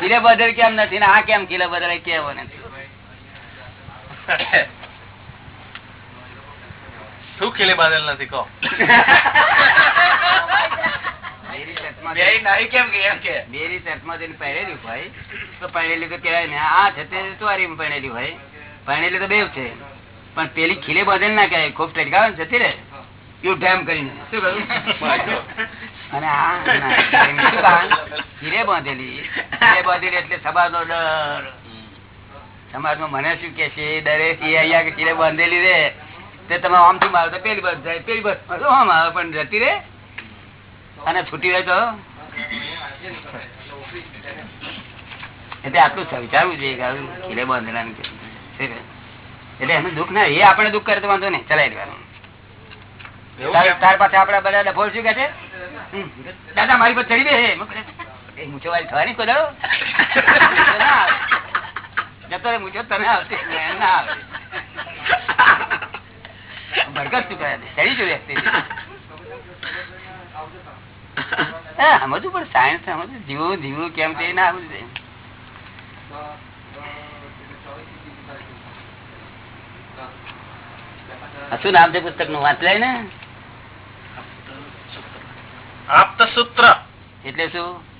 ખીલે બદલ કેમ નથી? ને આ કેમ બદલ કેવો નથી. શું ખીલે બાંધેલ નથી કહો? પહેરેલી હોય તો પહેરેલી તો કહેવાય ને આ છે તે ચોરી પહેરેલી હોય. પહેરેલી તો બેવ છે. પણ પેલી ખીલે બદલ ના કહેવાય. ખૂબ ટટકાવે ને જતી રે યુ ડેમ કરીને. શું કહ્યું? અને આ કારણ? બાંધેલી હીરે બાંધેલી એટલે સમાજ નો ડર સમાજમાં મને શું કે છે દરેક અહીંયા કે ખીલે બાંધેલી રે તે તમે આમથી મારો તો પેલી બસ જાય પેલી બસ આમ આવે પણ જતી રે અને છૂટી હોય તો એટલે આટલું વિચારવું જોઈએ હીરે બાંધેલા એટલે એનું દુઃખ ના એ આપણે દુઃખ કરે તો વાંધો નહીં ચલાવી દેવાનું તાર? પાસે આપડા બધા ડફોળ શું કે છે. દાદા, મારી પર ચડી દે. મૂછો વાળી થવાની કોઈ? ના. જતો રે મૂછો, તને આવશે. ના આવે. ભરગત શું કરે? ચડી જોઈએ હા સમજવું પણ સાયન્સ સમજ જીવો જીવો, કેમ તે ના સમજવું શું નામ છે પુસ્તકનું વાંચ ને? આપ્ત સૂત્ર. એટલે શું?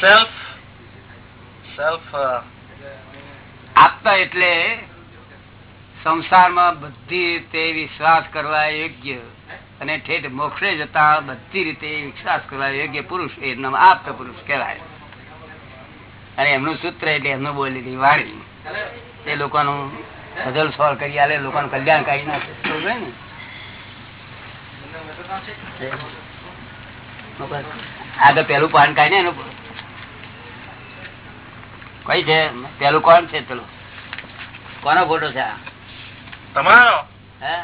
સેલ્ફ સેલ્ફ આપતા એટલે સંસારમાં બધી રીતે વિશ્વાસ કરવા યોગ્ય અને ઠેઠ મોક્ષે જતા બધી રીતે વિશ્વાસ કરવા યોગ્ય પુરુષ એ નામ આપતા પુરુષ કહેવાય. અને એમનું સૂત્ર એટલે એમનું બોલેલી વાણી. એ લોકોનું બદલ સોલ્વ કરી આલે લોકોનું કલ્યાણ કરી નાખે. ને? આગળ પેલું પાન કાઢી ને એનું. કઈ છે? પેલું કોણ છે પેલું? કોનો ફોટો છે આ? તમારો? હે?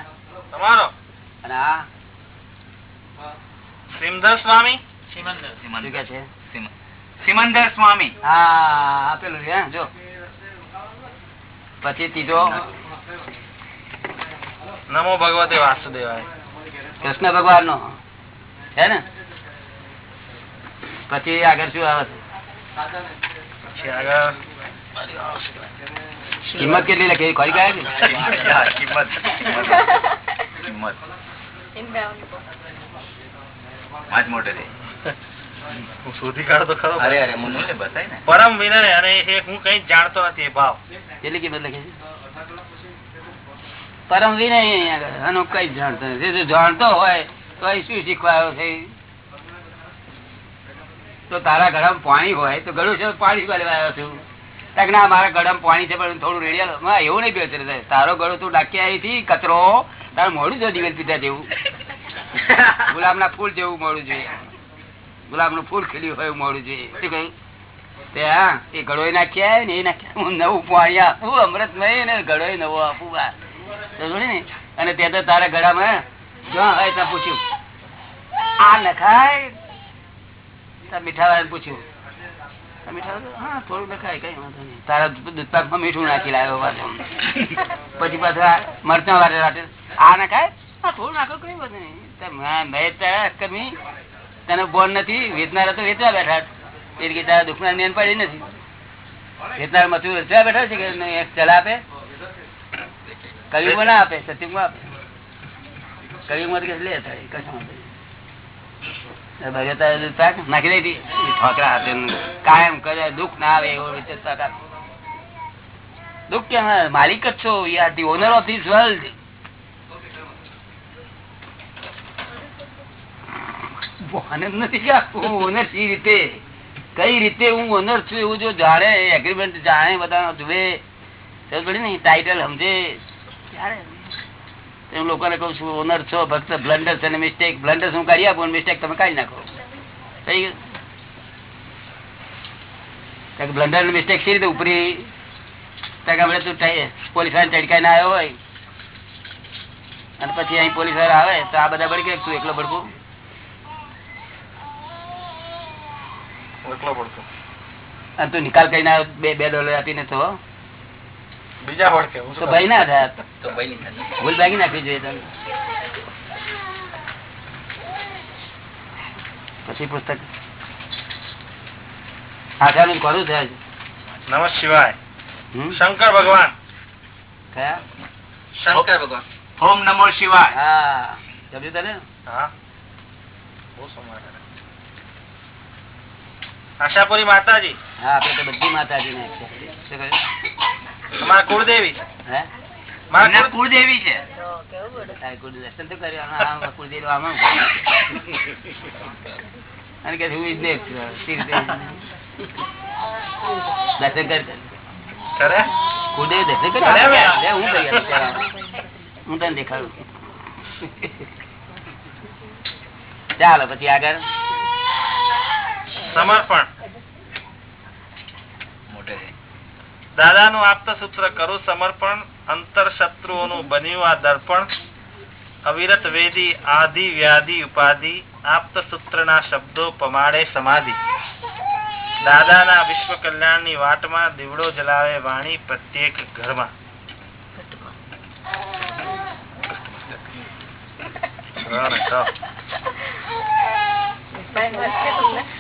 તમારો? અને આ? સિમધર સ્વામી? કે છે? સિમંદર સ્વામી. હા આ પેલું છે, જો. પછી ત્રીજો નમો ભગવતે વાસુદેવાય. કૃષ્ણ ભગવાન નો હે ને? પછી આગળ શું આવે છે? આગળ કિંમત કેટલી લખી? ખોરી ગયા છે? કિંમત. કિંમત પાંચ મોટે હું શોધી કાઢો તો ખરો અરે અરે મને બતાય ને. પરમ વિનય અને એ હું કઈ જાણતો નથી ભાવ. કેટલી કિંમત લખી પરમ વિનય અહીંયા કઈ જાણતો નથી. જો જાણતો હોય તો એ શું શીખવાયો છે? તો તારા ગળામાં પાણી હોય તો ઘડું છે પાણી શીખવા લેવા આવ્યો છું? ના મારા ગળામાં પાણી છે પણ થોડું રેડિયા એવું નહીં બેસે તારો ગળો તું ડાકી આવી હતી કચરો. તારું મોડું છે દિવેલ પીતા જેવું. ગુલાબ ના ફૂલ જેવું મોડું જોઈએ. ગુલાબનું ફૂલ ખીલ્યું હોય મોડું જોઈએ તે હા, એ ગળો નાખ્યા ને, એ નાખ્યા નવું પાણી આપું નહીં ને ગળો નવું આપું ને? અને તે તો તારા ગળામાં જ્યાં હોય ત્યાં પૂછ્યું, આ નખાય? મીઠા વાળા પૂછ્યું મીઠા નાખી લાવ્યો પાછો. પછી મરચા વાટે રાતે આ નાખાય? થોડું નાખો, કઈ વાંધો નહીં. મેં મેં તારા તને બોન નથી, વેચનારા તો વેચવા બેઠા એટલે કે તારા દુખના નેન પડી નથી. વેચનાર મથું વેચવા બેઠા છે કે ચલા આપે? કવિમાં ના આપે સત્યુગમાં આપે. કવિમાં તો લે થાય કશું નાખી દઈ ઠોકરા કાયમ કરે, દુઃખ ના આવે એવો વિચારતા. દુઃખ કે માલિક જ છો you owner of this world આનંદ નથી કે હું ઓનર સી રીતે? કઈ રીતે હું ઓનર છું એવું જો જાણે એગ્રીમેન્ટ જાણે બધા જુએ. ને ટાઇટલ સમજે. હું લોકોને કહું છું ઓનર છો ફક્ત બ્લન્ડર અને મિસ્ટેક બ્લન્ડર હું કરી આપું મિસ્ટેક તમે કાઢી નાખો. થઈ ગયું? બ્લન્ડર મિસ્ટેક સી રીતે ઉપરી? આપણે તું પોલીસ ચડકાઈને આવ્યો હોય. અને પછી અહીં પોલીસ આવે તો આ બધા ભડકે તું એકલો ભડકું. એકલો પડતો અને તું નિકાલ કરીને આવ્યો બે બે ડોલર આપીને તો બીજા વળખે તો ભાઈ ના થાય. ભૂલ ભાગી નાખવી જોઈએ પછી પુસ્તક. નમ શિવાય. શંકર ભગવાન. કયા? શંકર ભગવાન. ઓમ નમો શિવાય. હા. સમજ્યું તને? હા. બહુ સમય આશાપુરી માતાજી. હા આપડે તો બધી માતાજી ને તમારા કુળદેવી. છે મારા કુળદેવી હું તને દેખાડું. ચાલો પછી આગળ. સમર્પણ. દાદા નું દાદાનું આપતા સૂત્ર કરું સમર્પણ અંતર શત્રુઓનું બન્યું આ દર્પણ. અવિરત વેદી આદિ વ્યાધિ ઉપાધિ આપત સૂત્રના શબ્દો પમાડે સમાધિ. દાદાના વિશ્વ કલ્યાણની વાટમાં દીવડો જલાવે વાણી પ્રત્યેક ઘરમાં. ને, છે?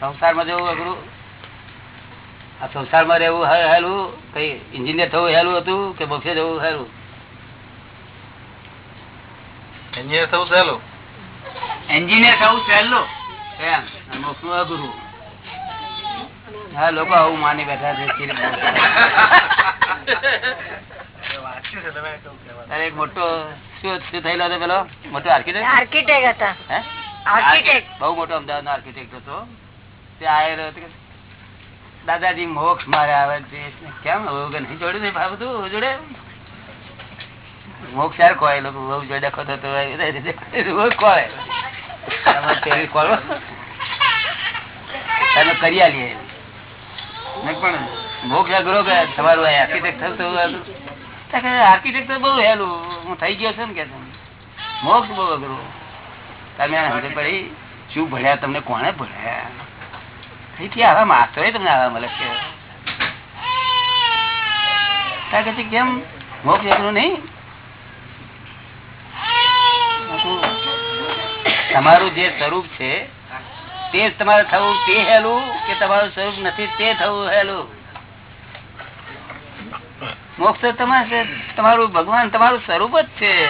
સંસારમાં જવું અઘરું આ સંસારમાં રહેવું હેલું કઈ એન્જિનિયર થવું હેલું હતું કે મોક્ષે જવું હેલું? એન્જિનિયર થવું સહેલું એન્જિનિયર થવું સહેલું એમ. અને મોક્ષનું અઘરું હા લોકો આવું માની બેઠા છે. અરે એક મોટો શું શું થયેલો હતો પેલો? મોટો આર્કિટેક્ટ આર્કિટેક્ટ હતા. આર્કિટેક્ટ બહુ મોટો અમદાવાદ નો આર્કિટેક્ટ હતો. તે આવેલો હતો દાદાજી મોક્ષ મારે આવે છે. કેમ? નહીં જોડ્યું જોડે? મોક્ષ યાર કોઈ લોકો બહુ જોડે ખોતો તો ખોળે તમે ખોળો તમે કરી આલીએ. પણ મોક્ષ અઘરો કે તમારું આર્કિટેક્ટ થતું અઘરું આર્કિટેક્ટ તો બહુ હેલું હું થઈ ગયો છું ને કે મોક્ષ બહુ અઘરું. તમે હવે પડી શું ભણ્યા? તમને કોને ભણ્યા? અહીંથી આવા માસ્ટરો તમને આવા મળે છે, કેમ? મોક્ષ અઘરું નહીં? તમારું જે સ્વરૂપ છે તે તમારે થવું તે હેલું કે તમારું સ્વરૂપ નથી તે થવું હેલું? મોક્ષ તો તમારે તમારું ભગવાન તમારું સ્વરૂપ જ છે.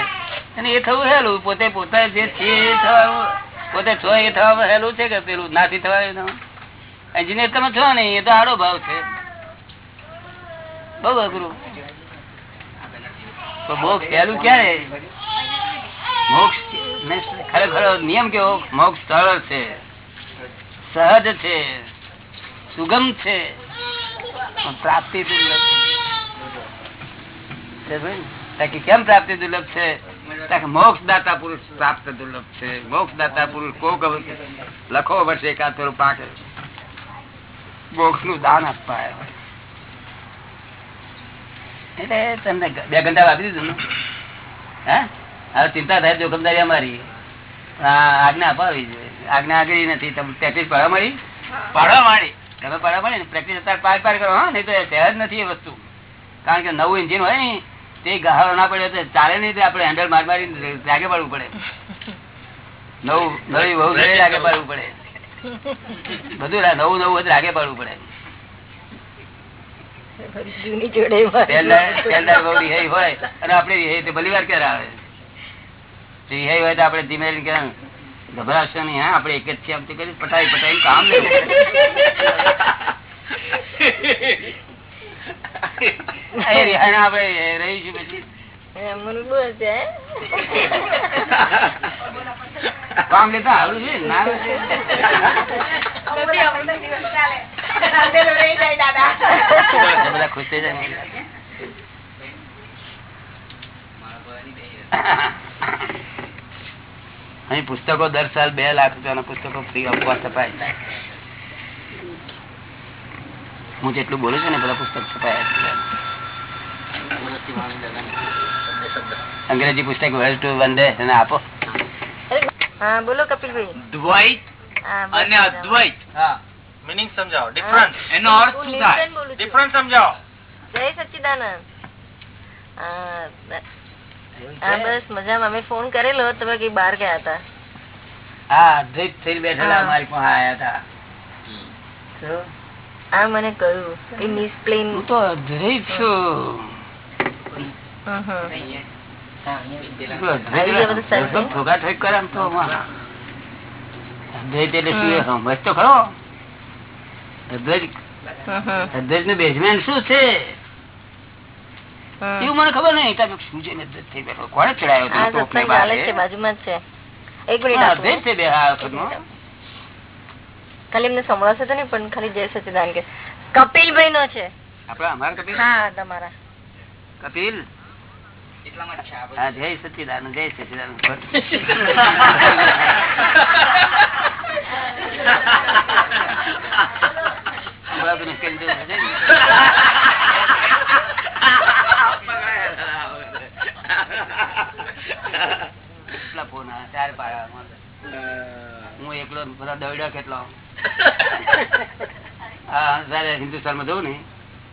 અને એ થવું હેલું. પોતે પોતા જે છે એ થવાનું. પોતે છો એ થવા હેલું છે કે પેલું નાથી થવાય એન્જિનિયર તમે છો ને, એ તો આડો ભાવ છે. બઉ અઘરું. મોક્ષ હેલું ક્યારે? મોક્ષ ખરેખર નિયમ કેવો? મોક્ષ સરળ છે. સહજ છે. સુગમ છે. પ્રાપ્તિ દુર્લભ છે કેમ પ્રાપ્તિ દુર્લભ છે? મોક્ષ દાતા પુરુષ પ્રાપ્ત દુર્લભ છે. મોક્ષ દાતા પુરુષ કોક લખો વર્ષે એકાદ થોડું પાક. મોક્ષનું દાન આપવા એટલે તમને બે ઘંટા આપી દીધું હા? હવે ચિંતા થાય જોખમદારી અમારી. આજ્ઞા અપાવી જોઈએ. આજ્ઞા આગળ નથી. તમે પ્રેક્ટિસ પડવા મળી? પાડવા મળી. તમે પડવા મળી ને પ્રેક્ટિસ અત્યારે પાર પાર કરો, હા. નહીં તો સહેજ નથી એ વસ્તુ. કારણ કે નવું એન્જિન હોય ને તે ગહારો ના પડે તો ચાલે નહીં તો આપણે હેન્ડલ માર મારી લાગે પડવું પડે. નવું નવી બહુ ઘરે લાગે પાડવું પડે. બધું નવું નવું બધું લાગે પાડવું પડે. જૂની જોડે હોય અને આપણે ક્યારે આવે? રિહાઈ હોય તો આપણે ધીમે ક્યાં ગભરાશો નહીં હા આપણે એક જ છે આમ તો કરી પટાઈ પટાઈ કામ લેવું કામ લેતા આવડું છે ના બધા ખુશ થઈ જાય. અહીં પુસ્તકો દર સાલ બે લાખ રૂપિયાના પુસ્તકો ફ્રી કોસ્ટ અપાય. હું જેટલું બોલું છું ને બધા પુસ્તક છપાયા અંગ્રેજી પુસ્તક વર્લ્ડ ટુ વંદે એને આપો. બોલો કપિલભાઈ. દ્વૈત અને મજામાં. અદ્વૈત. મિનિંગ સમજાવો. ડિફરન્સ એનો અર્થ શું થાય. ડિફરન્સ સમજાવો. જય સચ્ચિદાનંદ. હા બસ મજામાં. મેં ફોન કરેલો. તમે કઈ બહાર ગયા હતા? હા અદ્વૈત થઈને બેઠેલા અમારી પાસે આયા હતા. તો? આ મને કહ્યું કે મિસપ્લેન હું તો અદ્વૈત છું. બેઝમેન્ટ શું છે? એવું મને ખબર નહીં. તમે શું છે થઈ બેઠો? ચડાયો બાજુમાં છે. એક મિનિટ છે બે. ખાલી એમને સંભળાશે તો નહીં પણ ખાલી જય સચિદાન કે. કપિલભાઈ નો છે કપિલ? હા તમારા. કપિલ? જય સચિદાન જય સચિદાનંદ હમણાં તો નિષ્કર્ષ તો થશે ને. કેટલા ફોન ચાર પાડા. હું એકલો બધા દવડ્યા કેટલો? હા જયારે હિન્દુસ્તાનમાં જવું ને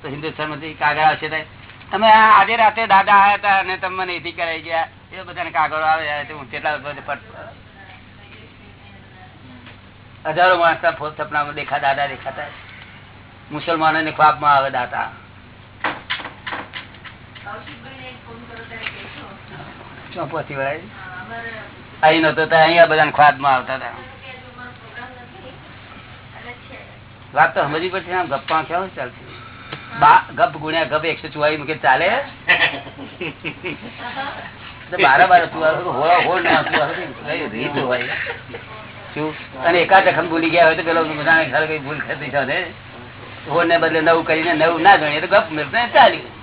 તો હિન્દુસ્તાનમાંથી કાગળ આવશે તમે આજે રાતે દાદા આવ્યા હતા અને તમને મને એથી કરાઈ ગયા. એ બધાને કાગળો આવે હું કેટલા હજારો માણસ સપનામાં દેખા દાદા દેખાતા મુસલમાનો ને ખ્વાબમાં આવે દાતા. ચોપોથી વળાય. અહીં નતો અહીંયા બધા ખ્વાબમાં આવતા હતા. વાત તો સમજવી પડશે આમ ગપ્પા કેવું ચાલશે? ગપ ગુણ્યા ગપ એકસો ચુવાળી મૂકે ચાલે? બારા બાર હોળ શું? અને એકાદ રકમ ભૂલી ગયા હોય તો કઈ ભૂલ થતી છે હોળ ને બદલે નવું કરીને નવું ના ગણીએ તો ગપ મેળવે ચાલ્યું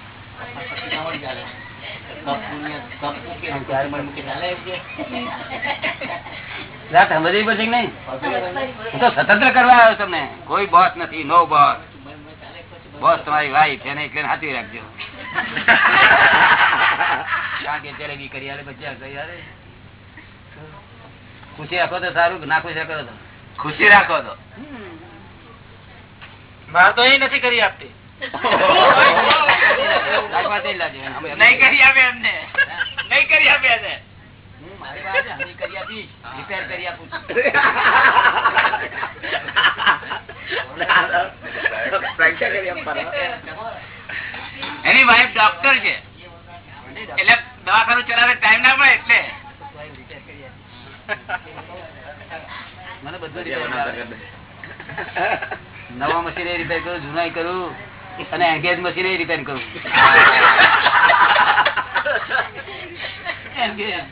સમજવી પડશે નહીં. હું તો સ્વતંત્ર કરવા આવ્યો તમને. કોઈ બોસ નથી નો બોસ બોસ તમારી વાઈફ એને એટલે હાથી રાખજો. જલેબી કરી આલે ભજીયા કરી આલે. ખુશી રાખો તો સારું ના ખુશી રાખો તો? ખુશી રાખો તો. મારે તો એ નથી કરી આપતી. નહીં કરી આપે એમને. નહીં કરી આપે એને વાઈફ ડોક્ટર છે. એટલે દવાખાનું ચલાવે ટાઈમ ના મળે એટલે. મને બધું. નવા મશીન રિપેર કરું જૂના કરું અને એંગેજ મશીન રિપેર કરું. Engage.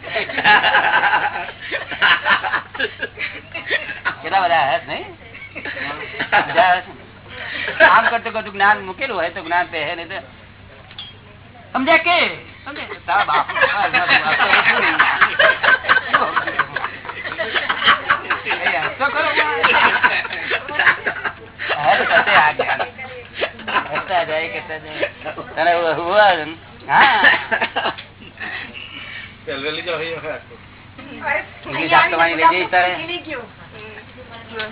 કેટલા બધા હસ નહીં આમ કરતું કરતું જ્ઞાન મૂકેલું હોય તો જ્ઞાન પહે તો સમજ્યા કે એ હસતો ખરો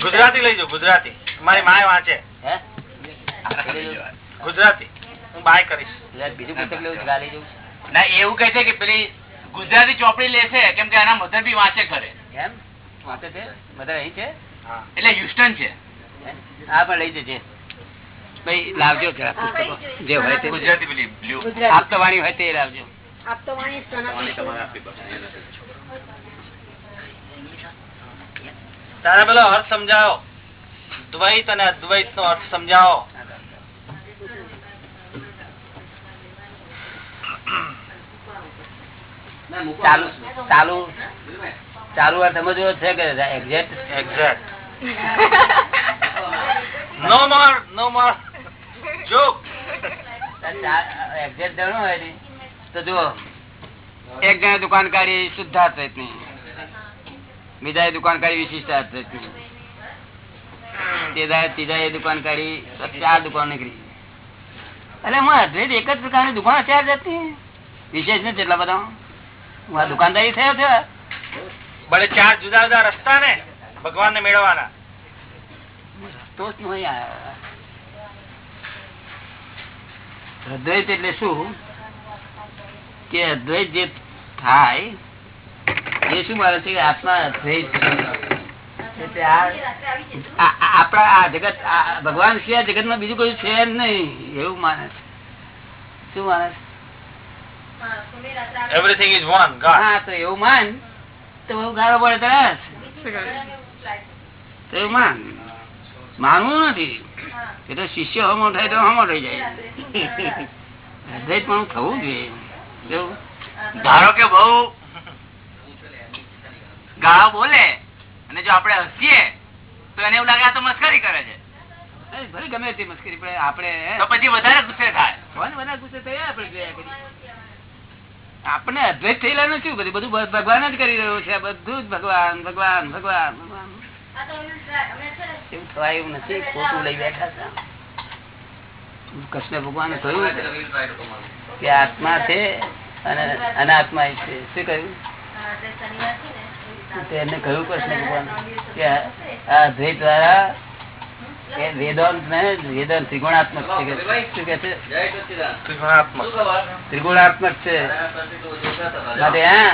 ગુજરાતી લઈ ગુજરાતી. મારી માય વાંચે. ગુજરાતી. હું બાય કરીશ. બીજું પુસ્તક લેવું ગાલી જવું ના એવું કહે છે કે પેલી ગુજરાતી ચોપડી લેશે કેમ કે એના મધર બી વાંચે કરે એમ વાંચે છે? બધા અહીં છે? એટલે હ્યુસ્ટન છે. હા? પણ લઈ જજે. ભાઈ લાવજો જરા પુસ્તકો. જે હોય તે. ગુજરાતી પેલી બ્લુ. આપતવાણી હોય તે લાવજો. તારે પેલો અર્થ સમજાવો. દ્વૈત અને અદ્વૈત નો અર્થ સમજાવો. ચાલુ ચાલુ ચાલુ સમજવો છે કે exact exact no more no more joke exact જાણો હોય તો જુઓ એક જણા દુકાનકારી શુદ્ધાર્થની બીજા દુકાન કાઢી વિશિષ્ટાર્થની ત્રીજા એ દુકાનકારી ચાર દુકાન નીકળી. એટલે હું અદ્વૈત એક જ પ્રકારની દુકાન ચાર જતી વિશેષ નથી એટલા બધા. હું આ દુકાનદારી થયો છે. ભલે ચાર જુદા જુદા રસ્તા ને ભગવાન ને મેળવવાના. તો જ અદ્વૈત એટલે શું? કે અદ્વૈત જે થાય એ શું મારે છે? કે આત્મા અદ્વૈત આપણા આ જગત ભગવાન સિવાય જગતમાં બીજું કોઈ છે નહીં એવું માને છે. શું માને છે? એવરીથિંગ ઇઝ વન ગોડ હા તો એવું માન. તો બહુ ગાળો પડે તો એવું માન. માનવું નથી. એ તો શિષ્ય હમો થાય તો હમો થઈ જાય. અદ્વૈત પણ થવું જોઈએ? ધારો કે બહુ ગાળો બોલે અને જો આપણે હસીએ તો એને એવું લાગે આ તો મસ્કરી કરે છે. ભલે ગમે તે મસ્કરી પણ આપણે તો પછી વધારે ગુસ્સે થાય. વધારે ગુસ્સે થયા આપણે જોયા અદ્વૈત થયેલા નું શું બધું બધું ભગવાન જ કરી રહ્યું છે બધું જ ભગવાન ભગવાન ભગવાન ભગવાન. એવું થવાય એવું નથી ખોટું લઈ બેઠા છે કૃષ્ણ ભગવાને કહ્યું કે આત્મા છે અને અનાત્મા છે. શું કહ્યું? એમને કહ્યું કૃષ્ણ ભગવાન કે આ અદ્વૈત દ્વારા એ વેદાંત ને વેદાંત ત્રિગુણાત્મક છે કે શું કે છે? ત્રિગુણાત્મક. ત્રિગુણાત્મક છે. માટે હા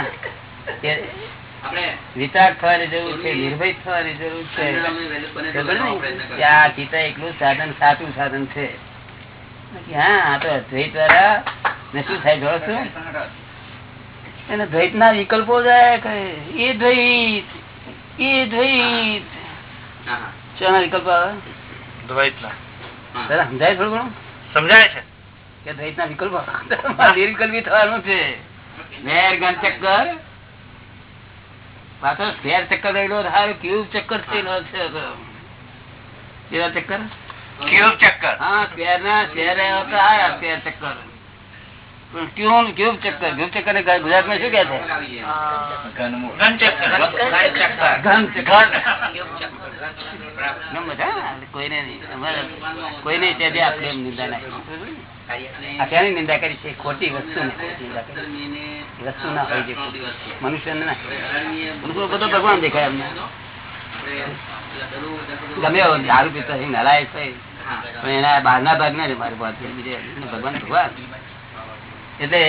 કે વિચાર થવાની જરૂર છે નિર્ભય થવાની જરૂર છે. કે આ ગીતા એકલું સાધન સાચું સાધન છે. હા તો ને શું થાય એને દ્વૈત ના વિકલ્પો જાય એ દ્વૈત એ દ્વૈત. શાના વિકલ્પ આવે? દ્વૈત ના સમજાય થોડું ઘણું? સમજાય છે. કે દ્વૈત ના વિકલ્પ નિર્વિકલ્પી થવાનું છે. વેર ચક્કર. પાછો ફેર ચક્કર રહેલો ક્યુબ ચક્કર થયેલો છે કેવા ચક્કર? ક્યુબ ચક્કર? હા સ્ક્વેર ના સ્ક્વેર હતા સ્ક્વેર ચક્કર. ક્યુબ ક્યુબ ચક્કર? ક્યુબ ચક્કર ને ગુજરાતમાં શું કે છે? ઘન ચક્કર. ઘન ચક્કર. કોઈને નહીં. કોઈને ત્યાં આપણે એમ નિંદા નાખી કરી. નિંદા કરી છે? ખોટી વસ્તુ વસ્તુ ના હોય છે મનુષ્ય ના. મનુષ્ય બધો ભગવાન દેખાય અમને ગમે દારૂ પીતો હોય નલાયક હોય પણ એના બહારના ભાગ ના મારી વાત બીજે ભગવાન ભગવાન એટલે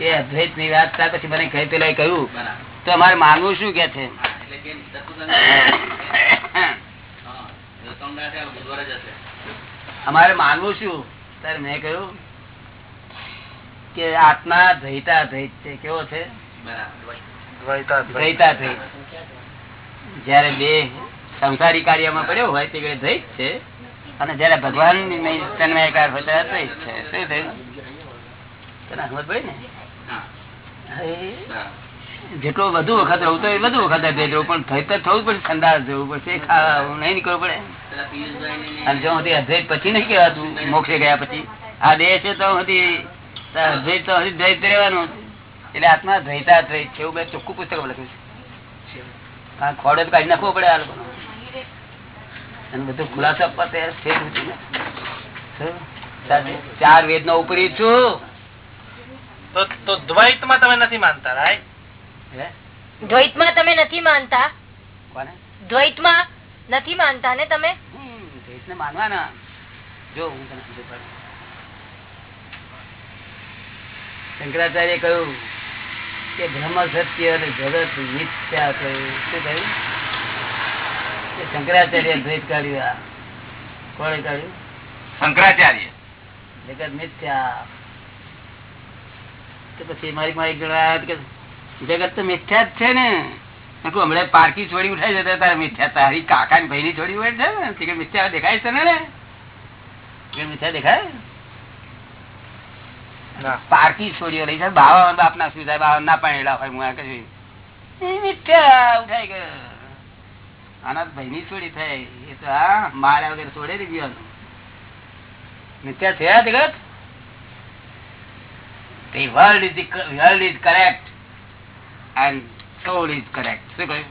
એ અદ્વૈતની વાત થાય પછી મને કહી પેલા કહ્યું તો અમારે માનવું શું કે છે? અમારે માનવું શું? ત્યારે મેં કહ્યું કે આત્મા દ્વૈતા દ્વૈત છે. કેવો છે? જયારે બે સંસારી કાર્યમાં પડ્યો હોય તે ધૈત દ્વૈત છે. અને જયારે ભગવાન તન્મયકાર હોય ત્યારે તો ઈચ્છે શું થયું? તને સમજ પડી ને? હવે જેટલો વધુ વખત રહું તો એ વધુ વખત અદ્વૈત રહું પણ થઈ તો થવું પડશે સંદાસ જવું પડશે ખાવું નહીં નીકળવું પડે. અને જો સુધી અભેદ પછી નહીં કહેવાતું મોક્ષે ગયા પછી. આ દેહ છે તો સુધી અદ્વૈત તો હજી દ્વૈત રહેવાનું. એટલે આત્મા દ્વૈતા દ્વૈત છે એવું મેં ચોખ્ખું પુસ્તક લખ્યું છે. કારણ ખોડો તો કાઢી નાખવો પડે આ લોકો અને બધું ખુલાસો આપવા તૈયાર છે? ચાર વેદ નો ઉપરી છું. તો દ્વૈતમાં તમે નથી માનતા રાઈટ દ્વૈતમાં તમે નથી માનતા? દ્વૈતમાં નથી માનતા ને તમે? દ્વૈત ને માનવાના. જો હું તને સમજુ પડે શંકરાચાર્ય કહ્યું કે બ્રહ્મ સત્ય અને જગત મિથ્યા કહ્યું શું કહ્યું? શંકરાચાર્ય દ્વેષ કાઢ્યું કોણે કાઢ્યું? શંકરાચાર્ય. જગત મિથ્યા. તો પછી મારી મારી કે જગત તો મિથ્યા જ છે ને. હમણાં પારકી છોડી ઉઠાઈ જતા તારે મિથ્યા તારી કાકા ની ભાઈ ની છોડી હોય છે ને? મિથ્યા દેખાય છે ને? મિથ્યા દેખાય? પારકી છોડીઓ લઈ છે. બાવા બાપ ના સુધાય બાવા ના પાણી હોય હું આ કહ્યું મિથ્યા ઉઠાઈ ગયો આના ભાઈ ની છોડી થાય એ તો આ માર્યા વગર છોડે ને ગયો મિથ્યા છે આ જગત The world is the world is correct and soul is correct. શું કહ્યું?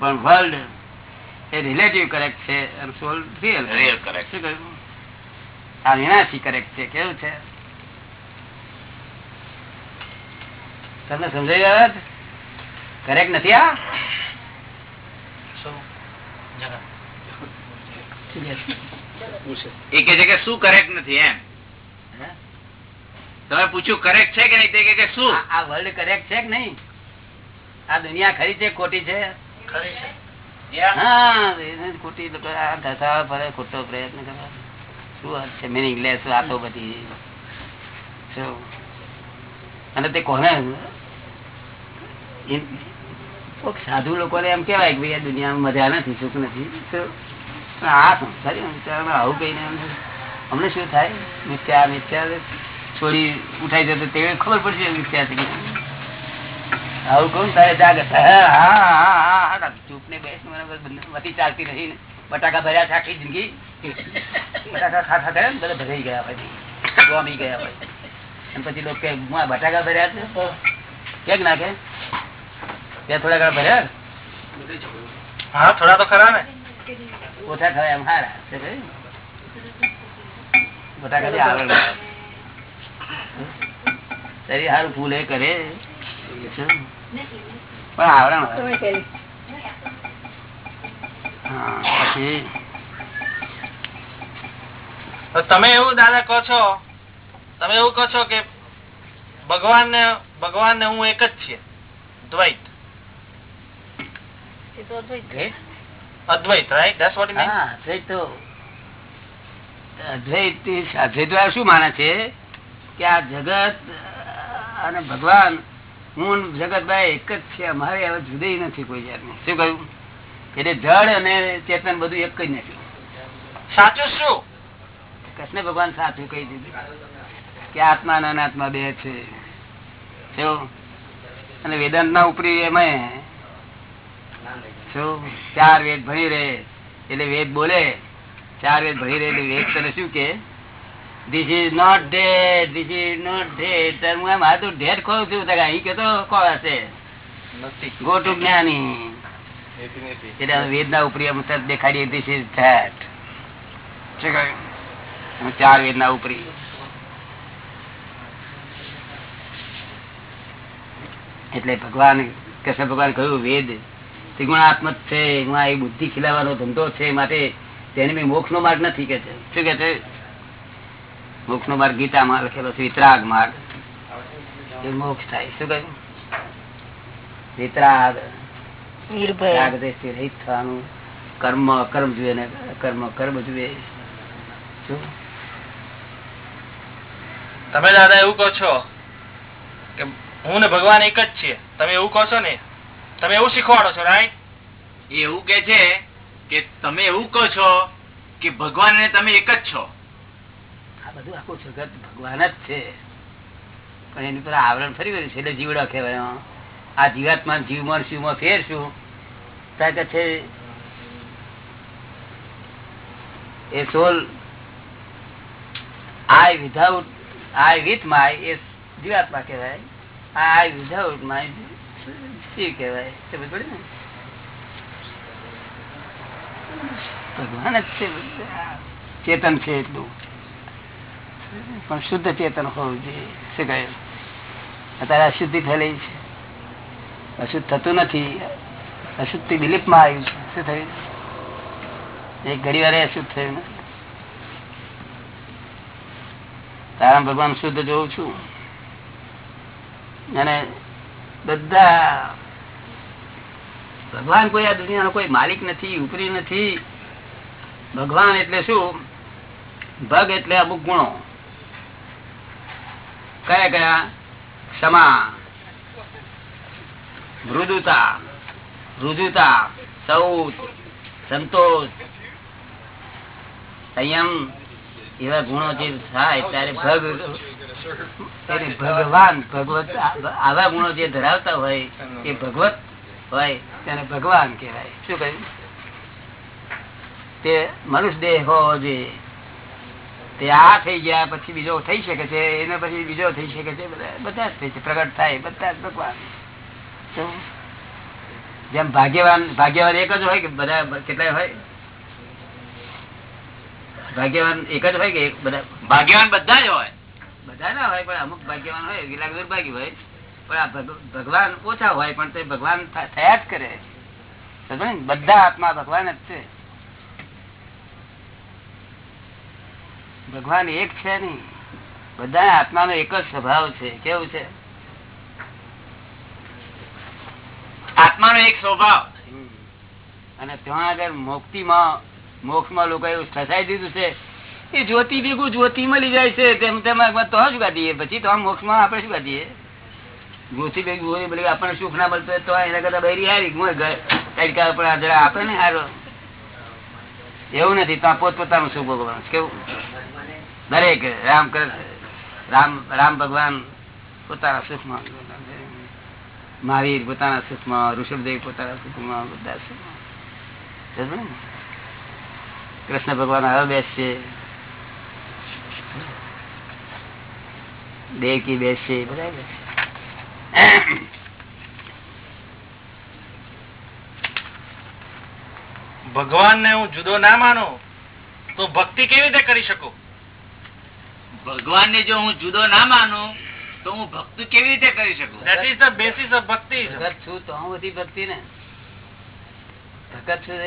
પણ વર્લ્ડ એ રિલેટિવ કરેક્ટ છે અને સોલ રિયલ Real correct. શું કહ્યું આ વિનાશી કરેક્ટ છે કેવું છે તમને સમજાઈ ગયો કરેક્ટ નથી આ? એ કે છે કે શું કરેક્ટ નથી એમ. તમે પૂછ્યું કરેક્ટ છે કે નહીં કે કે શું? આ- વર્લ્ડ કરેક્ટ છે કે નહીં? આ દુનિયા ખરી છે ખોટી છે? ખોટી પ્રયત્ન શું વાત છે? મિનિંગલેસ વાતો બધી શું? અને તે કોને સાધુ લોકોને એમ કેવાય કે ભાઈ દુનિયામાં મજા નથી, સુખ નથી? આ સંસારી આવું કહીને અમને શું થાય? મિથ્યા મિથ્યા છોડી ઉઠાઈ જતો તે ખબર પડશે મિથ્યા છે આવું કહું તારે જાગે. ચૂપ ને બેસ, મને વધી ચાલતી રહી ને. બટાકા ભર્યા છે આખી જિંદગી. બટાકા ખાતા થયા ને, બધા ભરાઈ ગયા પછી. ગોમી ગયા પછી. પછી લોકો કે "હું આ બટાકા ભર્યા છે? કેક ના કે થોડા ઘણા ભર્યા હા થોડા તો ખરા ને. ઓછા થયા એમ હારા છે ભાઈ. બટાકા થી આવરણ આવે. શરીર સારું ફૂલ એ કરે. પણ આવરણ પછી? તમે એવું દાદા કહો છો તમે એવું કહો છો કે ભગવાન ને ભગવાન ને હું એક જ છીએ દ્વૈત. એ તો અદ્વૈત અદ્વૈત રાઈટ ધેટ્સ વોટ હા, અદ્વૈત તો અદ્વૈત અદ્વૈત શું માને છે? કે આ જગત અને ભગવાન હું ને જગત ભાઈ એક જ છે. અમારે હવે જુદી નથી કોઈ જાતની. શું કહ્યું? એટલે જળ અને ચેતન બધું એક જ નથી સાચું શું? કૃષ્ણ ભગવાન સાચું કહી દીધું કે આત્મા અને અનાત્મા બે છે. અને વેદાંત ના ઉપરી એમાં ચાર વેદ ભણી રહે એટલે વેદ બોલે. ચાર વેદ ભણી રહે એટલે વેદ તને શું કે? This is not dead this is not dead તાર હું એમ હાથું ઢેર ખોઉં છું. તારે અહીં કેતો કોણ હશે? ગો ટુ જ્ઞાની એટલે વેદ ના ઉપરી અમુક સર દેખાડીએ ધીસ ઇઝ ધેટ ચાર વેદ ના ઉપરી. એટલે ભગવાન કૃષ્ણ ભગવાન કહ્યું વેદ ત્રિગુણાત્મક છે એમાં એ બુદ્ધિ ખીલાવાનો ધંધો છે માટે તેને મેં મોક્ષ નો માર્ગ નથી કે છે. શું કે છે? મોક્ષ નો માર્ગ ગીતામાં લખેલો છે વિતરાગ માર્ગ. એ મોક્ષ થાય. શું કહ્યું? વિતરાગ. રહિત થવાનું. કર્મ અકર્મ જોઈએ ને કર્મ કર્મ જોઈએ. શું? તમે દાદા એવું કહો છો કે હું ને ભગવાન એક જ છીએ. તમે એવું કહો છો ને? તમે એવું શીખવાડો છો રાઈટ એવું કે છે કે તમે એવું કહો છો કે ભગવાન ને તમે એક જ છો. આ બધું આખું જગત ભગવાન જ છે. પણ એની પર આવરણ ફરી ગયું છે, એટલે જીવડા કહેવાય આ જીવાત્મા જીવમાં શિવમાં ફેરશું. ત્યાં કે છે, એ soul, I without, I with my, એ જીવાત્મા કહેવાય. આઈ વિધાઉટ માય ભગવાન જ છે ચેતન છે એટલું. પણ શુદ્ધ ચેતન હોવું જોઈએ. શું કહે? અત્યારે અશુદ્ધિ ફેલાઈ છે. અશુદ્ધ થતું નથી. અશુદ્ધિ બિલીફમાં આવ્યું છે. શું થયું? એક ઘડી વારે અશુદ્ધ થયું નથી ભગવાન શુદ્ધ જોઉં છું. અને બધા. ભગવાન કોઈ આ દુનિયાનો કોઈ માલિક નથી, ઉપરી નથી. ભગવાન એટલે શું? ભગ એટલે અમુક ગુણો. કયા કયા? ક્ષમા, મૃદુતા રુજુતા સૌચ સંતોષ. સંયમ એવા ગુણો જે થાય, ત્યારે ભગ ભગવાન ભગવત આવા ગુણો જે ધરાવતા હોય એ ભગવત હોય તેને ભગવાન કહેવાય. શું કહ્યું? તે મનુષ્ય દેહ હોવો જોઈએ. તે આ થઈ ગયા પછી બીજો થઈ શકે છે એને પછી બીજો થઈ શકે છે બધા બધા જ થઈ છે પ્રગટ થાય બધા જ ભગવાન. જેમ ભાગ્યવાન ભાગ્યવાન એક જ હોય કે બધા કેટલાય હોય? ભાગ્યવાન એક જ હોય કે બધા ભાગ્યવાન બધા જ હોય. બધા ના હોય પણ અમુક ભાગ્યવાન હોય કેટલાક દુર્ભાગ્ય હોય. પણ આ ભગવાન ઓછા હોય પણ તે ભગવાન થયા જ કરે. બધા આત્મા ભગવાન જ છે. ભગવાન એક છે નહીં. બધા આત્માનો એક જ સ્વભાવ છે. કેવું છે? આત્માનો એક સ્વભાવ. અને ત્યાં આગળ મોક્ષી માં મોક્ષમાં લોકો એવું ફસાઈ દીધું છે. એ જ્યોતિ ભેગું જ્યોતિ મળી જાય છે, તેમ તેમ તો શું કાઢીએ? પછી તો મોક્ષમાં આપણે શું કાઢીએ? જ્યોતિ ભેગું હોય ભલે આપણને સુખ ના મળતો તો એના કરતા બૈરી હારી તડકા પર જરા આપે ને હારો. એવું નથી, તો પોતપોતાનું સુખ ભગવાન કેવું? દરેક રામ રામ રામ ભગવાન પોતાના સુખમાં. મહાવીર પોતાના સુખમાં, ઋષભદેવ પોતાના સુખમાં, બધા સુખમાં? કૃષ્ણ ભગવાન હવે બેસશે. દેવકી બેસશે બધા બેસશે ભગવાનને હું જુદો ના માનું તો ભક્તિ કેવી રીતે કરી શકું? ભગવાનને જો હું જુદો ના માનું તો હું ભક્તિ કેવી રીતે કરી શકું? That is the basis of ભક્તિ. ભગત છું તો હું બધી ભક્તિ ને. ભગત છું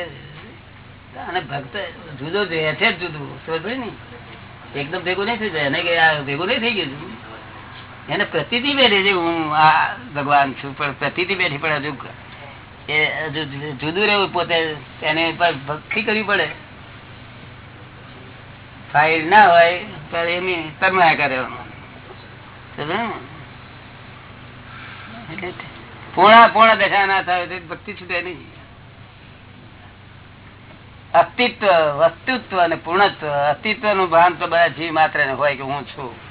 અને ભક્ત જુદો જ છે જ જુદું સમજ પડી ને? એકદમ ભેગું નહીં થઈ જાય. એને આ ભેગું નહીં થઈ ગયું છે. એને પ્રતિથી બેઠે છે હું આ ભગવાન છું, પણ પ્રતિથી બેઠી, પણ હજુ એ હજુ જુદું રહેવું પોતે, એને પર ભક્તિ કરવી પડે. ફાઇલ ના હોય તો એની તન્માયા કરે પૂર્ણા, પૂર્ણ દશા ના થાય તો ભક્તિ છૂટે નહીં. અસ્તિત્વ, વસ્તુત્વ અને પૂર્ણત્વ અસ્તિત્વનું ભાન તો બધા જીવ માત્ર હોય કે હું છું.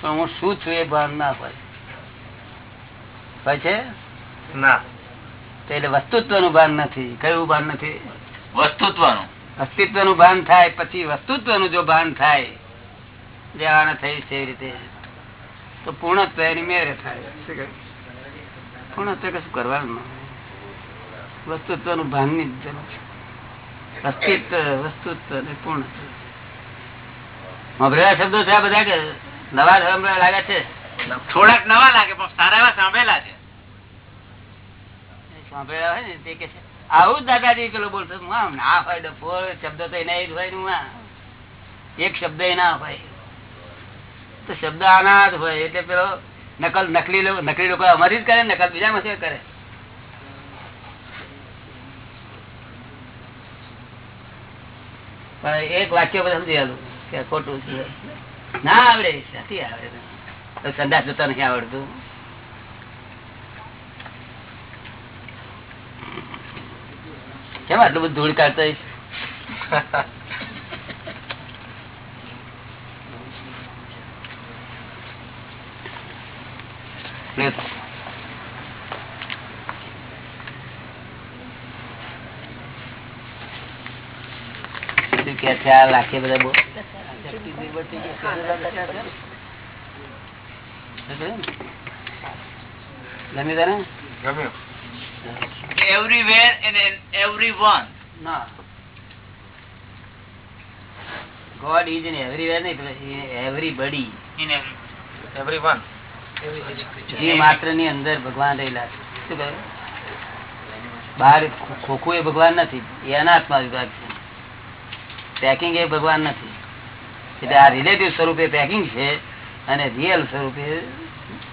પણ હું શું છું એ ભાન ના હોય. હોય છે? ના. એટલે વસ્તુત્વનું ભાન નથી. કયું ભાન નથી? વસ્તુત્વનું. અસ્તિત્વનું ભાન થાય પછી વસ્તુત્વનું જો ભાન થાય જવાના થઈ છે રીતે. તો પૂર્ણત્વ એની મેરે થાય. પૂર્ણત્વ કશું કરવાનું? વસ્તુત્વનું ભાનની જરૂર અસ્તિત્વ વસ્તુત્વ ને પૂર્ણત્વ. શબ્દો છે આ બધા કે નવા સાંભળવા લાગે છે. થોડાક નવા લાગે, પણ સારા એવા સાંભળેલા છે. સાંભળેલા હોય ને, તે કે છે, આવું દાદાજી પેલો બોલતો ના હોય ડફો, શબ્દ તો એના જ હોય ને એક શબ્દ એના હોય. તો શબ્દ આના જ હોય, એટલે પેલો નકલ નકલી લોકો નકલી લોકો અમારી જ કરે નકલ બીજા માં કરે? પણ એક વાક્ય બધા સમજી આલું, કે ખોટું છે. ના આવડે, નથી આવડે. તો સંદાસ જોતા નથી આવડતું. કેમ આટલું બધું ધૂળ કાઢતો કે છે આ લાખે બધા બહુ ગમ્યું ના. નહીં એવરીબડી એવરીવન જીવ માત્રની અંદર ભગવાન રહેલા છે. શું કહ્યું બહાર ખોખું એ ભગવાન નથી. એ અનાત્મા વિભાગ છે. પેકિંગ એ ભગવાન નથી. એટલે આ રિલેટિવ સ્વરૂપે પેકિંગ છે અને રિયલ સ્વરૂપે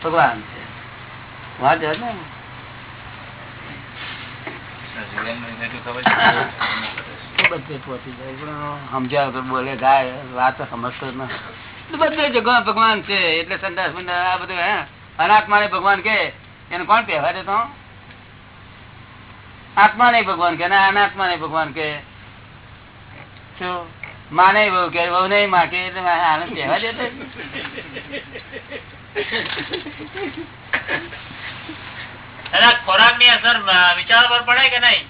ભગવાન છે. વાત ને ભગવાન એટલે સંદાસ આ બધું, હે? અનાત્મા ને ભગવાન કે એને કોણ પહેવા તો? આત્મા ને ભગવાન કે અનાત્મા ને ભગવાન કે માને બહુ કે બહુ નહીં માં કે એટલે આને પહેવા દે ખોરાકની અસર વિચાર પર પડે કે નહીં?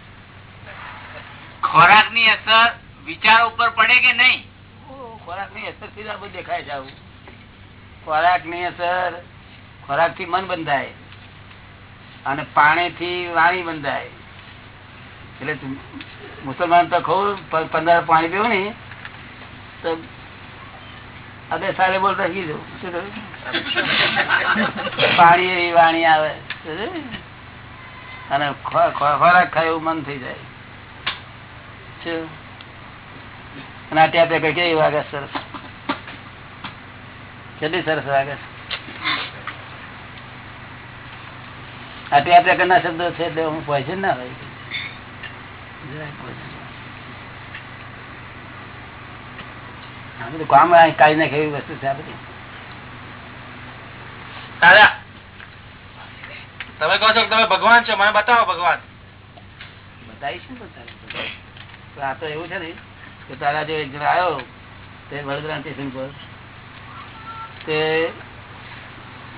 ખોરાકની અસર વિચાર ઉપર પડે કે નહીં? ખોરાકની અસરથી બધું દેખાય છે આવું. ખોરાકની અસર ખોરાકથી મન બંધાય અને પાણી થી વાણી બંધાય. એટલે મુસલમાન તો ખવું પંદર પાણી પીવું ને. તો અબે સારે બોલતા કીધું. શું પાણી એવી વાણી આવે. અને ખોરાક ખાય એવું મન થઈ જાય. આ ટેપ રેકર્ડ કેવી વાગે સરસ? કેટલી સરસ વાગે? અત્યારે ટેપ ના શબ્દો છે એટલે હું પોઈઝન ના હોય. બધું કામ કાઢી નાખે એવી વસ્તુ છે આ બધી. દાદા તમે કહો છો તમે ભગવાન છો મને બતાવો ભગવાન. બતાવીશું આ તો એવું છે ને કે તારા જો એક જણ આવ્યો તે વડોદરા સ્ટેશન પર તે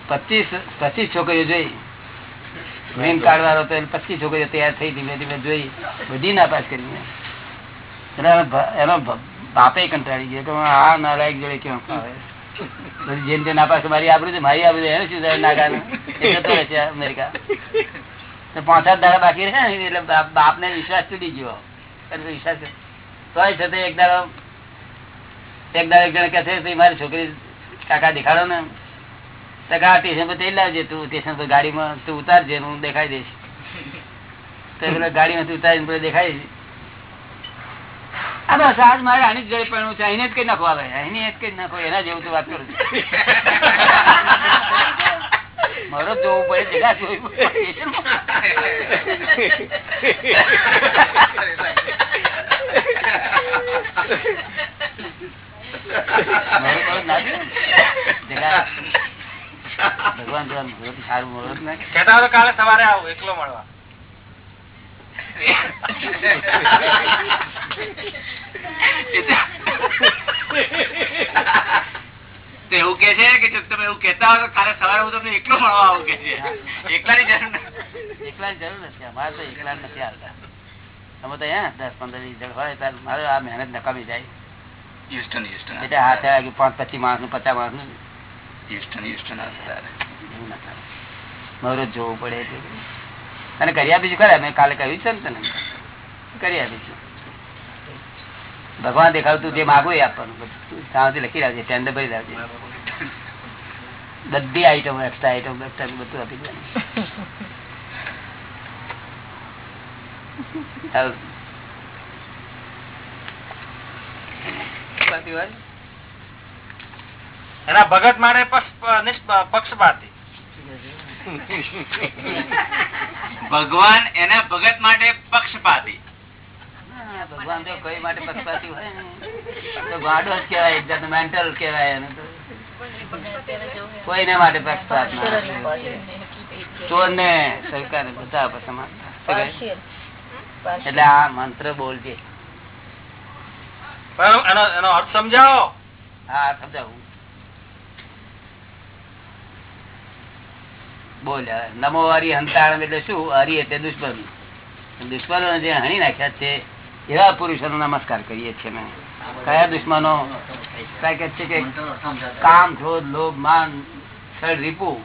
પચીસ પચીસ છોકરીઓ જોઈ. મેન કાર્ડ વાળો તો પચીસ છોકરીઓ તૈયાર થઈ ધીમે ધીમે જોઈ. બધી નાપાસ કરી. એનો બાપે કંટાળી ગયો. કે આ નાલાયક જોડે કેમ ફાવે જેમ તે નાપાસ મારી આબરૂ છે, મારી આબરૂ એને શું થાય, નાગાનું? અમેરિકા. પાંચ સાત દાડા બાકી રહે ને, એટલે બાપ- બાપને વિશ્વાસ તૂટી ગયો. વિશ્વાસ તોય છતાં એક દાડો એક દાડો એક જણ કહે છે મારી છોકરી કાકા દેખાડો ને. કાકા સ્ટેશન પર તેલ લાવજે તું, સ્ટેશન પર ગાડીમાં તું ઉતારજે હું દેખાઈ દઈશ. તો પેલા ગાડીમાં ઉતારીને પેલો દેખાઈ દઈશ. બસ આજ મારે આની જ જોડે પણ છે. એને જ કઈ નાખો આવે. એની જ કઈ નાખો. એના જેવું તો વાત કરું મારો જ જોવું પડે જગા જોવી ભગવાન ભગવાન સારું મળો ને કેતા કાલે સવારે આવું એકલો મળવા. એવું કે છે કે જો તમે એવું કેતા હોય તો કાલે સવારે હું તમને એકલો મળવા આવું કે છે? એકલાની જરૂર નથી. એકલા જરૂર નથી. અમારે તો એકલા નથી આવતા અમે તો અહીંયા દસ પંદર જણ હોય ત્યારે મારે આ મહેનત નકામી જાય. હ્યુસ્ટન હ્યુસ્ટન એટલે હાથ આવ્યું પાંચ પચીસ માણસનું પચાસ માણસનું હ્યુસ્ટન હ્યુસ્ટન મારે જ જોવું પડે એટલે. અને કરી આપીશું ખરા? મેં કાલે કહ્યું છે ને તને. કરી આપીશું. ભગવાન દેખાડતું જે માગું એ આપવાનું. બધું સામેથી લખી રાખજે ટેન્ડર ભરી રાખજે. બધી આઈટમો એક્સ્ટ્રા આઈટમ એક્સ્ટ્રા બધું આપી દેવાનું? એના ભગત મારે પક્ષપાતી. ભગવાન એના ભગત માટે પક્ષપાતી. ભગવાન તો કઈ માટે પક્ષપાતી હોય ને. તો ગાડો જ કેવાય એક mental કહેવાય એને તો. કોઈને માટે પક્ષપાત ના ચોર ને સરકાર બધા એટલે આ મંત્ર બોલજે. એનો એનો અર્થ સમજાવો. હા સમજાવું. બોલ નમો હરી હંતાણ એટલે શું? હરી એટલે દુશ્મન. દુશ્મનો જે હણી નાખ્યા છે એવા પુરુષોનો નમસ્કાર કરીએ છીએ અમે. કયા દુશ્મનો? કહે છે કે કામ ક્રોધ લોભ માન ષડ રીપુ.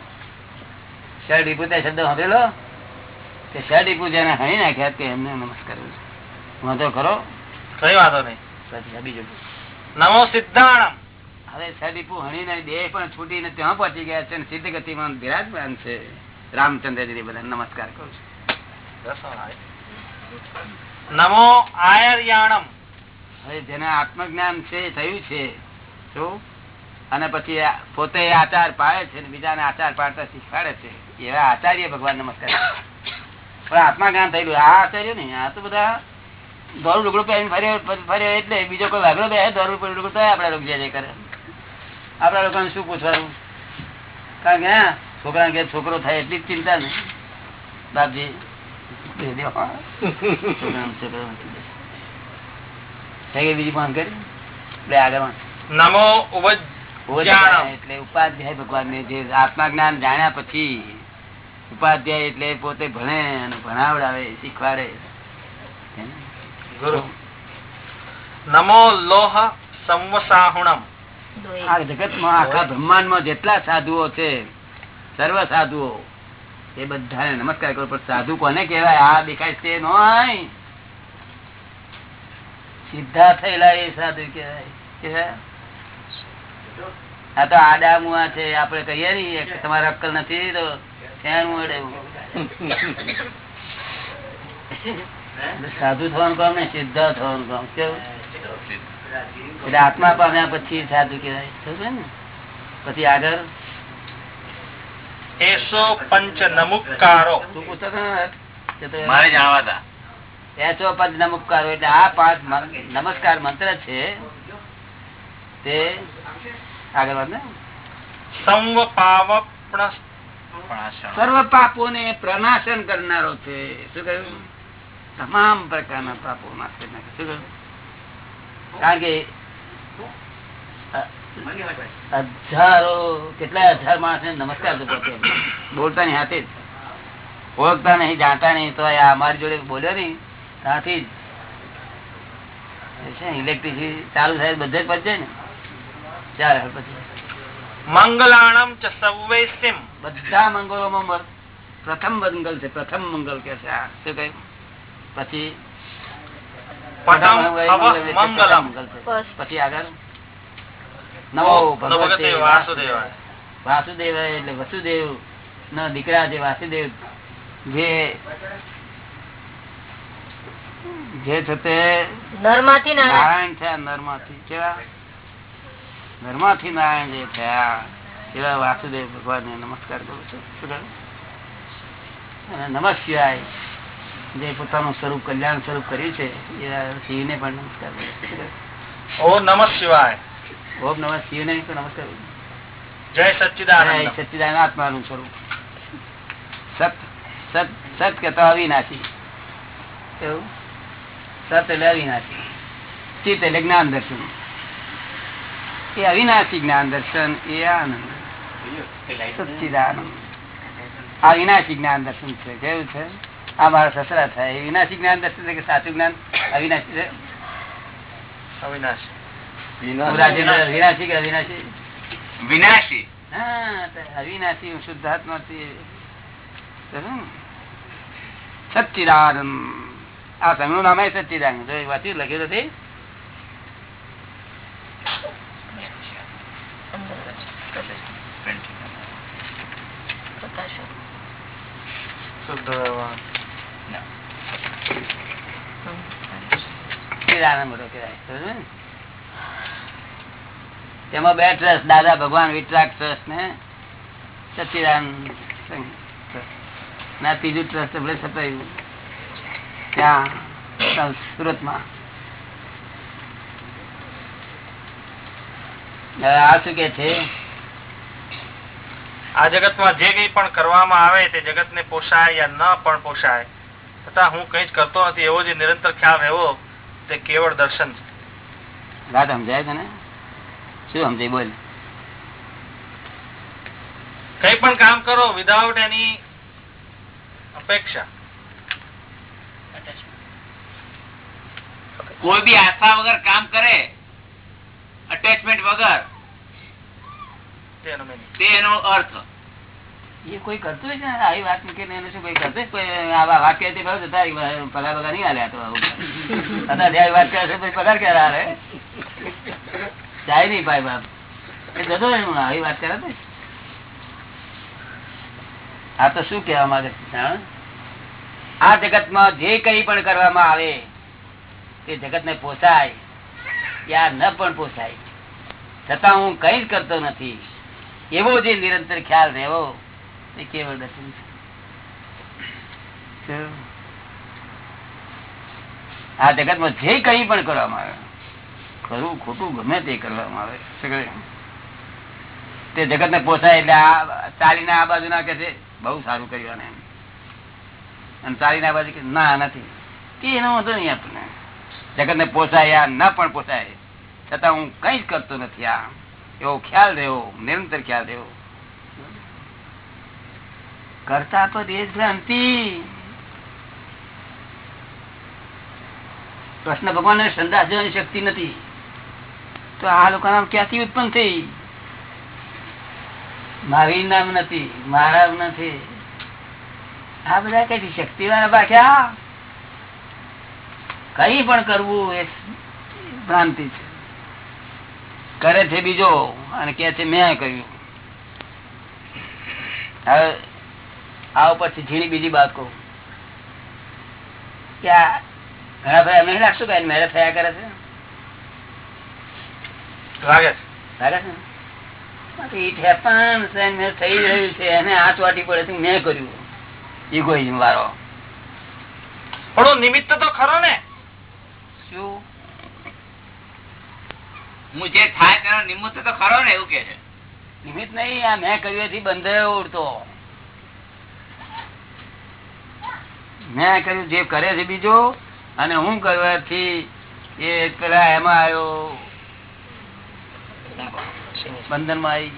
ષડ રીપુ તે શબ્દ સાંભળેલો? કે ષડ રીપુ જેને હણી નાખ્યા તે એમને નમસ્કાર વાંધો ખરો? કઈ વાંધો નહીં. બીજું. નમો સિદ્ધાણમ. હવે સદીપુ હણીને દેહ પણ છૂટીને ત્યાં પહોંચી ગયા છે અને સિદ્ધ ગતિમાં બિરાજમાન છે રામચંદ્રજી બધા નમસ્કાર કરું છું. નમો આયર્યાણમ. હવે જેને આત્મજ્ઞાન છે થયું છે શું અને પછી પોતે આચાર પાડે છે અને બીજાને આચાર પાડતા શીખવાડે છે એવા આચાર્ય ભગવાન નમસ્કાર પણ આત્મા જ્ઞાન થયેલું આ આચાર્ય ને આ તો બધા દોરું લુગડું પહેરીને ફર્યો ફર્યો એટલે બીજો કોઈ વાઘડો બે દોરું લુગડું તો આપડે જે જે કરે. આપડા લોકોને શું પૂછવાનું? કારણ કે હા છોકરા કે છોકરો થાય એટલી જ ચિંતા ને? બાપજી બીજી પણ કરી? આગળ નમો ઉપાધ્યાય એટલે ઉપાધ્યાય ભગવાન ને જે આત્મા જ્ઞાન જાણ્યા પછી ઉપાધ્યાય એટલે પોતે ભણે અને ભણાવડાવે શીખવાડે. ગુરુ. નમો લોહ સંવસાહુણમ. આ જગતમાં આખા બ્રહ્માંડમાં જેટલા સાધુઓ છે સર્વ સાધુઓ એ બધાને નમસ્કાર કરો પણ સાધુ કોને કેવાય આ દેખાય છે નો સીધા થયેલા એ સાધુ કેવાય? આ તો આડા મુઆ છે આપડે કહીએ નઈ કે તમારે અક્કલ નથી તો સાધુ થવાનું કામ ને સિદ્ધા થવાનું કામ. કેવું? એટલે આત્મા પામ્યા પછી સાધુ કહેવાય. ને? પછી આગળ? એસો પંચ નમુકારો તું પૂછતો હતો ને? કે તો મારે જાણવા હતા એસો પંચ નમસ્કારો એટલે આ પાંચ નમસ્કાર મંત્ર છે તે આગળ વાત ને? સંવ પાવપણ પણ આ ક્ષણ. સર્વ પાપો ને પ્રનાશન કરનારો છે. શું કહ્યું? તમામ પ્રકારના પાપો નાશ શું કહ્યું? કારણ કે હજારો કેટલા હજાર માણસ નમસ્કાર બોલતા નહીં હાથે જ. ઓળખતા નહીં જાણતા નહીં તો અમારી જોડે બોલ્યો નહીં ત્યાંથી જ. ઇલેક્ટ્રિસિટી ચાલુ થાય બધે જ પચે ને. ચાલે પછી. મંગલાણમ ચ સૌવેસિમ બધા મંગળોમાં મ- પ્રથમ મંગલ છે પ્રથમ મંગલ કે છે શું કહ્યું? પછી પછી આગળ? નમો ભગવતે ભગવતે વાસુદેવ. એટલે વસુદેવ. ના દીકરા છે વાસુદેવ. જે જે છે તે નરમાંથી નારાયણ. છે થયા નરમાંથી. કેવા? નરમાંથી નારાયણ જે થયા. એવા વાસુદેવ ભગવાન ને નમસ્કાર કરું છું. શું કહ્યું? અને નમઃ શિવાય જે પોતાનું સ્વરૂપ કલ્યાણ સ્વરૂપ કર્યું છે એવા શિવને પણ નમસ્કાર ઓમ નમઃ શિવાય. ઓમ નમઃ શિવને પણ નમસ્કાર જય સચ્ચિદાનંદ. જય સચ્ચિદાનંદ આત્માનું સ્વરૂપ. સત સત સત કહેતા અવિનાશી. એવું? સત એટલે અવિનાશી. ચિત્ત એટલે જ્ઞાન દર્શન. એ અવિનાશી જ્ઞાન દર્શન એ આનંદ. સચ્ચિદાનંદ. અવિનાશી વિનાશી જ્ઞાન દર્શન છે. કેવું છે? આ મારા સસરા થાય. વિનાશી જ્ઞાન દર્શન છે કે સાચું જ્ઞાન? અવિનાશી છે? અવિનાશ. કે અવિનાશી? વિનાશી. હા અવિનાશી હું શુદ્ધાત્મા સચ્ચિદાનંદ. આ સમયનું નામ સચ્ચિદાનંદ. વાંચ્યું લખ્યું નથી? શુદ્ધ વ્યવહાર સચ્ચિદાનંદ મોટો કહેવાય સમજ્યો ને? તેમાં બે ટ્રસ્ટ, દાદા ભગવાન વિતરાગ ટ્રસ્ટ ને સચિદાન ના ત્રીજું ટ્રસ્ટ આપણે સતાયું ત્યાં સુરતમાં. આ શું કે છે? આ જગતમાં જે કઈ પણ કરવામાં આવે તે જગતને પોષાય યા ન પણ પોષાય છતાં હું કઈ જ કરતો નથી એવો જે નિરંતર ખ્યાલ રહેવો તે કેવળ દર્શન છે. વાત સમજાય તને? શું સમજાય બોલ. કઈ પણ કામ કરો વિધાઉટ એની અપેક્ષા. કોઈ બી આશા વગર કામ કરે અટેચમેન્ટ વગર તેનો તે એનો અર્થ. એ કોઈ કરતું ને? આવી વાત મૂકીને એને શું કોઈ કરતું આવા વાત કહેતી ભાવ જતા પગાર પગાર નહીં આલ્યા તો આવી. વાત કરે છે પગાર ક્યારે આલે? જાય નહીં ભાઈ બાપ. એ જતો હું આવી વાત કરે તો. આ તો શું કેવા માંગે આ જગત જગતમાં જે કઈ પણ કરવામાં આવે તે જગત ને પોસાય, યા ન પણ પોસાય. છતાં હું કઈ જ કરતો નથી. એવો જે નિરંતર ખ્યાલ રહેવો એ કેવળ દર્શન છે. આ જગતમાં જે કઈ પણ કરવામાં આવે, ખરું, ખોટું, ગમે તે કરવામાં આવે તે જગત ને પોસાય એટલે આ ચાલીને આ બાજુ ના કે છે, બહુ સારું કર્યું એમ. અને ચાલીને આ બાજુ કે ના, નથી. એનો વાંધો નહીં આપણને. જગત ને પોસાય ના પણ પોસાય, છતાં હું કઈ જ કરતો નથી આ. એવો ખ્યાલ રહ્યો, નિરંતર ખ્યાલ રહેવો કરતા પદ એ ભ્રાંતિ. કૃષ્ણ ભગવાન ને સંદાસ જવાની શક્તિ નથી. તો આ લોકો નામ ક્યાંથી ઉત્પન્ન થઈ? મારી નામ નથી, મારા નથી. આ બધા કઈ શક્તિ વાળા પાછા? કઈ પણ કરવું એ ભ્રાંતિ છે. કરે છે બીજો અને કે છે મેં કર્યું. હવે આ ઉપર ઝીણી બીજી વાત કહું. કે આ ઘણા ભાઈ એમ લાગશું કે મેરેજ થયા કરે છે? લાગે છે. લાગે છે ને? બાકી it happens and મેં થઈ રહ્યું છે એને આ ચોટી પડે છે મેં કર્યું. ઇગોઇઝમ વાળો. પણ નિમિત્ત તો ખરો ને. શું? હું જે થાય તેનો નિમિત્ત તો ખરો ને એવું કે છે. નિમિત્ત નહીં આ મેં કર્યું એથી બંધાયો ઉડતો. મેં કર્યું જે કરે છે બીજો, અને હું કરવાથી એ પેલા એમાં આવ્યો બંધનમાં આવી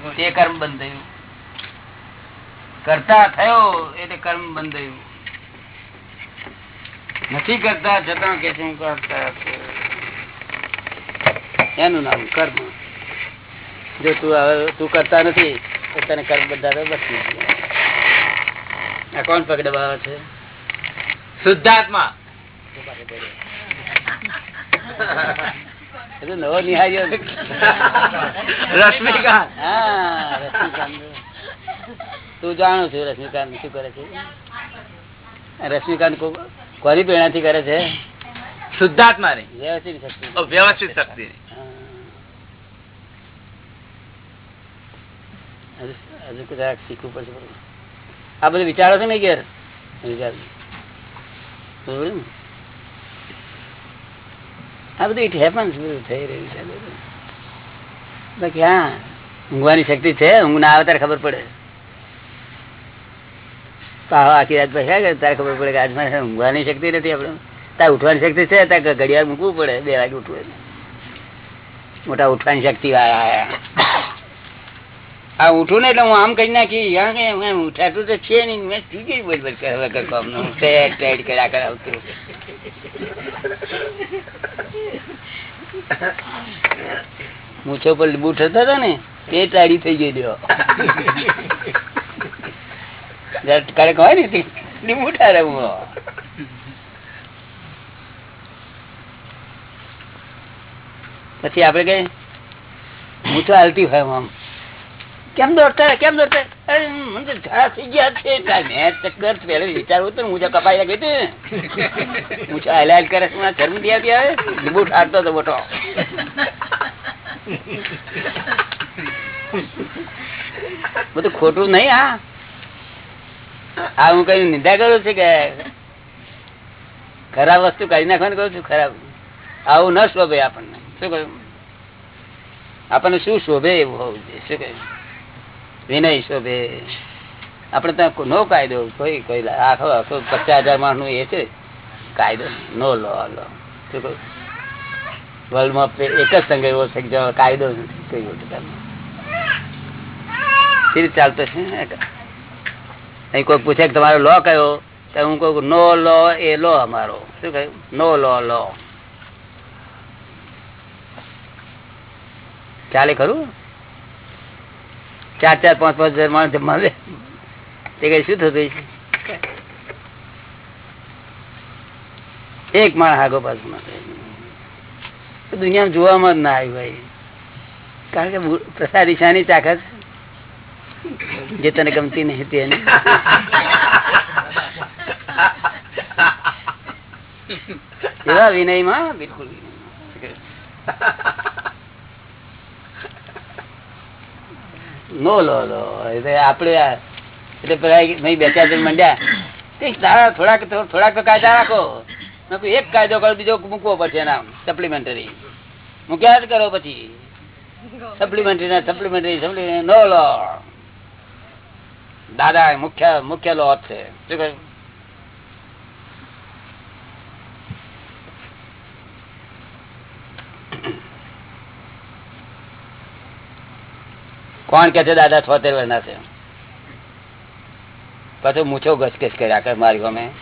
ગયો. તે કર્મ બંધાયું કરતા થયો એટલે કર્મ બંધાયું નથી કરતા, જતા કે શું કરતા એનું નામ કર્મ. જો તું તું કરતા નથી, તો તને કર્મ બધા બચી ગયા. આ કોણ પકડવા છે? શુદ્ધાત્મા. નવો નિહાર્યો રશ્મિકાંત. હા રશ્મિકાંત. તું જાણું છું રશ્મિકાંત શું કરે છે? રશ્મિકાંત કોની પ્રેરણાથી કરે છે? શુદ્ધાત્મા ની વ્યવસ્થિત શક્તિ. વ્યવસ્થિત શક્તિ. હજુ કદાચ શીખવું પડશે. આ બધું વિચારો છે ને ઘેર? આ બધું ઇટ હેપન્સ થઈ રહ્યું છે. બાકી ઊંઘવાની શક્તિ છે ઊંઘ ના આવે ખબર પડે આખી રાત પછી તારે ખબર પડે કે આજ મારે ઊંઘવાની શક્તિ નથી આપણે તારે ઉઠવાની શક્તિ છે ત્યાં ઘડિયાળ મૂકવું પડે, બે વાગે ઉઠવું મોટા ઉઠવાની શક્તિ. આ ઉઠું ને એટલે હું આમ કહી નાખી ઉઠાતું તો છે નહીં. મેં શું કઈ બોલ બોલ કરે ટેડ ટેટ કર્યા કરે આવતું. મૂછો પર લીંબુ થતા હતા ને, તે ટાળી થઈ ગઈ દો કડક હોય ને તે? લીંબુ ઠારે હું પછી આપડે કઈ? મૂછો હાલતી હોય આમ. કેમ દોડતા કેમ દોડતા અરે, મને ઝાડા કપાઈ લાગી હતી મૂછા હાલ કરે શરમ બી આવી લીંબુ ઠારતો હતો મોટો. બધું ખોટું નહીં, હા. આ હું કઈ નિંદા કરું છું કે ખરાબ વસ્તુ કાઢી નાખવાનું કરું છું, ખરાબ. આવું ન શોભે આપણને. શું કહ્યું? આપણને શું શોભે એવું હોવું જોઈએ? શું કહ્યું? વિનય શોભે. આપડે ત્યાં નો કાયદો, કોઈ કોઈ આખો આખો પચાસ હજાર માણસનું એ છે. કાયદો? નો લો લો. વર્લ્ડમાં એક જ સંઘ એવો છે કાયદો કોઈ વખત ચાલતો છે અહીં કોઈ પૂછે કે તમારો લો કયો? તો હું કહું નો લો, એ લો અમારો. શું કહ્યું નો લો લો. ચાલે ખરું? ચાર ચાર, પાંચ પાંચ હજાર માણસ જમવા દે તે કઈ શું થતું એક માણસ આગો પાછું દુનિયામાં જોવામાં જ ના આવ્યું ભાઈ કારણ કે પ્રસાદ ઈશાની શાની ચાખત જે તને ગમતી નહીં તેની એવા વિનયમાં બિલકુલ નો લો લો. એટલે આપડે એટલે પેલા બે ચાર જણ મંડ્યા. થોડાક થોડાક તો કાયદા રાખો. એક કાયદો કરો, બીજો મૂકવો પડશે એના સપ્લિમેન્ટરી મૂક્યા જ કરો પછી. સપ્લિમેન્ટરી ના સપ્લિમેન્ટરી સપ્લિમેન્ટરી નો લો. દાદા, મુખ્ય મુખ્ય લો છે. શું કહ્યું? કોણ કે છે દાદા છોતેર વર્ષના છે? પછી મૂછો ઘસઘસ કર્યા કર મારી અમે